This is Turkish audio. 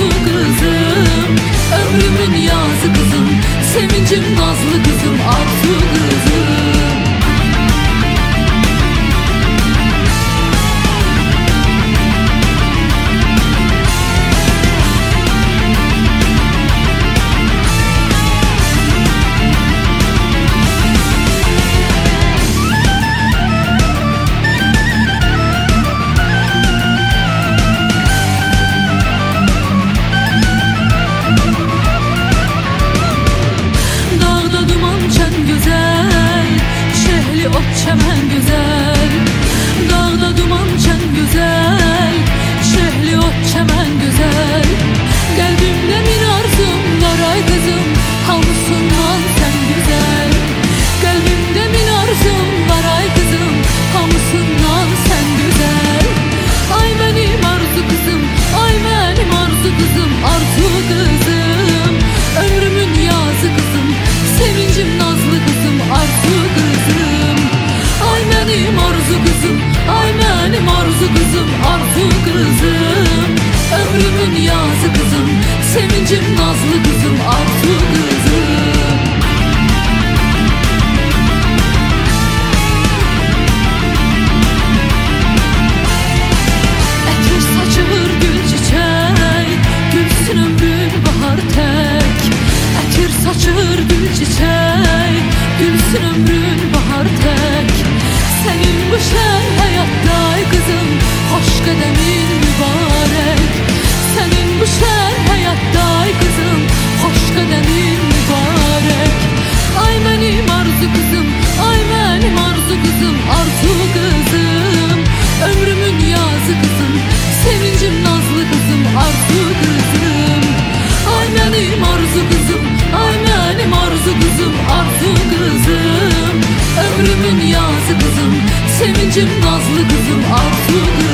Nasıl kızım. Ömrümün yazı kızım Sevincim nazlı kızım. Arzu kızım acı nazlı kızım artık acım nazlı kızım aklını